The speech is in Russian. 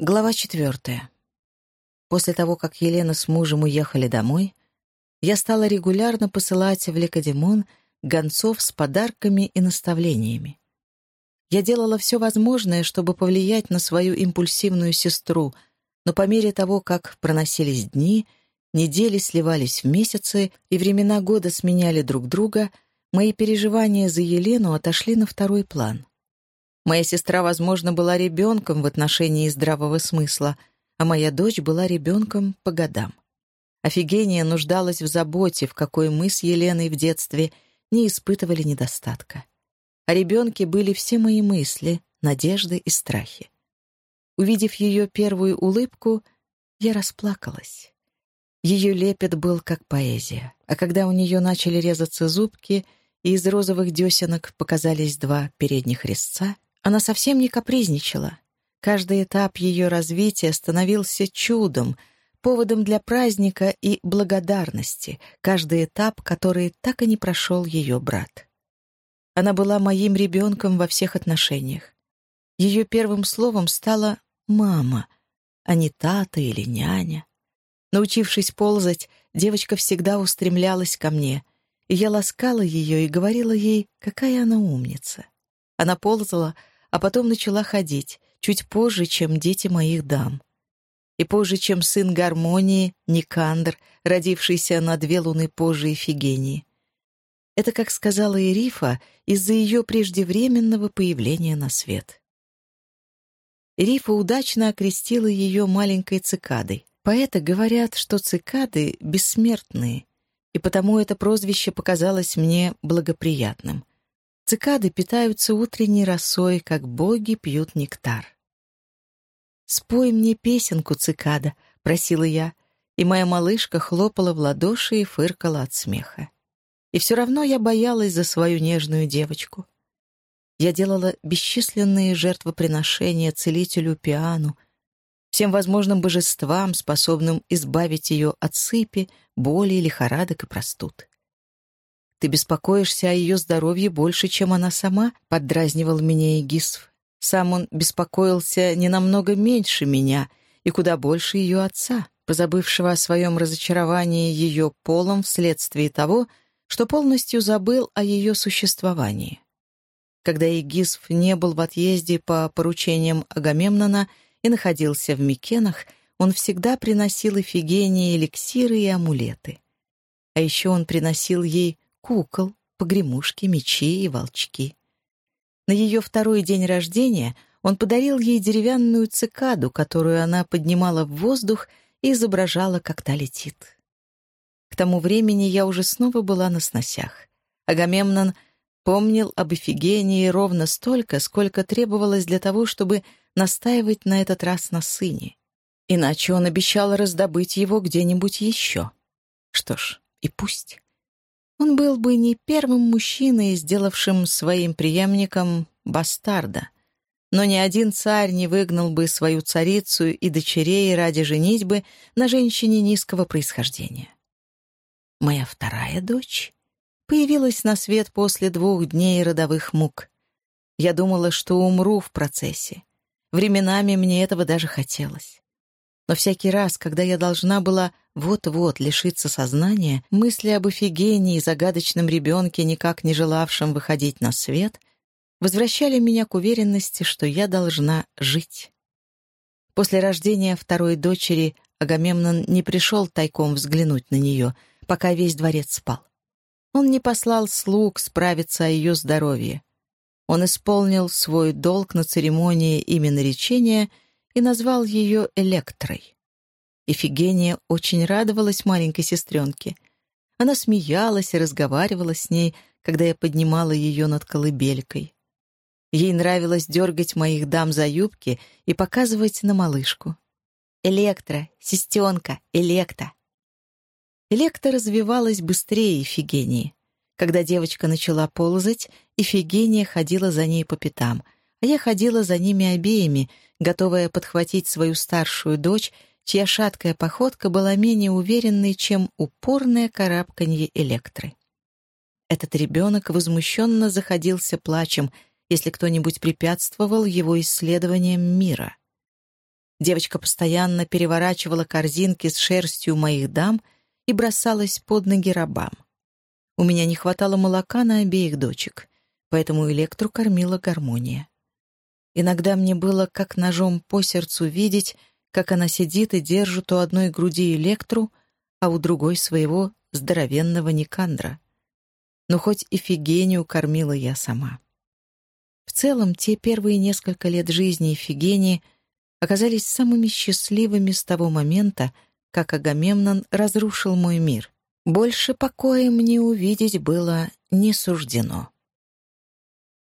Глава четвертая. После того, как Елена с мужем уехали домой, я стала регулярно посылать в Лекодемон гонцов с подарками и наставлениями. Я делала все возможное, чтобы повлиять на свою импульсивную сестру, но по мере того, как проносились дни, недели сливались в месяцы и времена года сменяли друг друга, мои переживания за Елену отошли на второй план. Моя сестра, возможно, была ребенком в отношении здравого смысла, а моя дочь была ребенком по годам. Офигения нуждалась в заботе, в какой мы с Еленой в детстве не испытывали недостатка. О ребенке были все мои мысли, надежды и страхи. Увидев ее первую улыбку, я расплакалась. Ее лепет был как поэзия, а когда у нее начали резаться зубки, и из розовых десенок показались два передних резца — она совсем не капризничала. Каждый этап ее развития становился чудом, поводом для праздника и благодарности, каждый этап, который так и не прошел ее брат. Она была моим ребенком во всех отношениях. Ее первым словом стала «мама», а не «тата» или «няня». Научившись ползать, девочка всегда устремлялась ко мне, и я ласкала ее и говорила ей, какая она умница. Она ползала, а потом начала ходить, чуть позже, чем дети моих дам. И позже, чем сын гармонии, Никандр, родившийся на две луны позже Эфигении. Это, как сказала Ирифа, из-за ее преждевременного появления на свет. Ирифа удачно окрестила ее маленькой цикадой. Поэты говорят, что цикады бессмертные, и потому это прозвище показалось мне благоприятным. Цикады питаются утренней росой, как боги пьют нектар. «Спой мне песенку, цикада», — просила я, и моя малышка хлопала в ладоши и фыркала от смеха. И все равно я боялась за свою нежную девочку. Я делала бесчисленные жертвоприношения целителю Пиану, всем возможным божествам, способным избавить ее от сыпи, боли, лихорадок и простуд. «Ты беспокоишься о ее здоровье больше, чем она сама?» — поддразнивал меня Эгисф. Сам он беспокоился не намного меньше меня и куда больше ее отца, позабывшего о своем разочаровании ее полом вследствие того, что полностью забыл о ее существовании. Когда Егисф не был в отъезде по поручениям Агамемнона и находился в Микенах, он всегда приносил Эфигении эликсиры и амулеты. А еще он приносил ей кукол, погремушки, мечи и волчки. На ее второй день рождения он подарил ей деревянную цикаду, которую она поднимала в воздух и изображала, как та летит. К тому времени я уже снова была на сносях. Агамемнон помнил об Эфигении ровно столько, сколько требовалось для того, чтобы настаивать на этот раз на сыне. Иначе он обещал раздобыть его где-нибудь еще. Что ж, и пусть. Он был бы не первым мужчиной, сделавшим своим преемником бастарда. Но ни один царь не выгнал бы свою царицу и дочерей ради женитьбы на женщине низкого происхождения. Моя вторая дочь появилась на свет после двух дней родовых мук. Я думала, что умру в процессе. Временами мне этого даже хотелось. Но всякий раз, когда я должна была вот-вот лишиться сознания, мысли об Эфигении и загадочном ребенке, никак не желавшем выходить на свет, возвращали меня к уверенности, что я должна жить. После рождения второй дочери Агамемнон не пришел тайком взглянуть на нее, пока весь дворец спал. Он не послал слуг справиться о ее здоровье. Он исполнил свой долг на церемонии имени речения и назвал ее Электрой. Ифигения очень радовалась маленькой сестренке. Она смеялась и разговаривала с ней, когда я поднимала ее над колыбелькой. Ей нравилось дергать моих дам за юбки и показывать на малышку. «Электро, сестенка, Электа!» Электа развивалась быстрее Ифигении. Когда девочка начала ползать, Ифигения ходила за ней по пятам, а я ходила за ними обеими, готовая подхватить свою старшую дочь чья шаткая походка была менее уверенной, чем упорное карабканье электры. Этот ребенок возмущенно заходился плачем, если кто-нибудь препятствовал его исследованиям мира. Девочка постоянно переворачивала корзинки с шерстью моих дам и бросалась под ноги рабам. У меня не хватало молока на обеих дочек, поэтому Электру кормила гармония. Иногда мне было как ножом по сердцу видеть, как она сидит и держит у одной груди Электру, а у другой своего здоровенного Никандра. Но хоть Ифигению кормила я сама. В целом, те первые несколько лет жизни Ифигении оказались самыми счастливыми с того момента, как Агамемнон разрушил мой мир. Больше покоя мне увидеть было не суждено.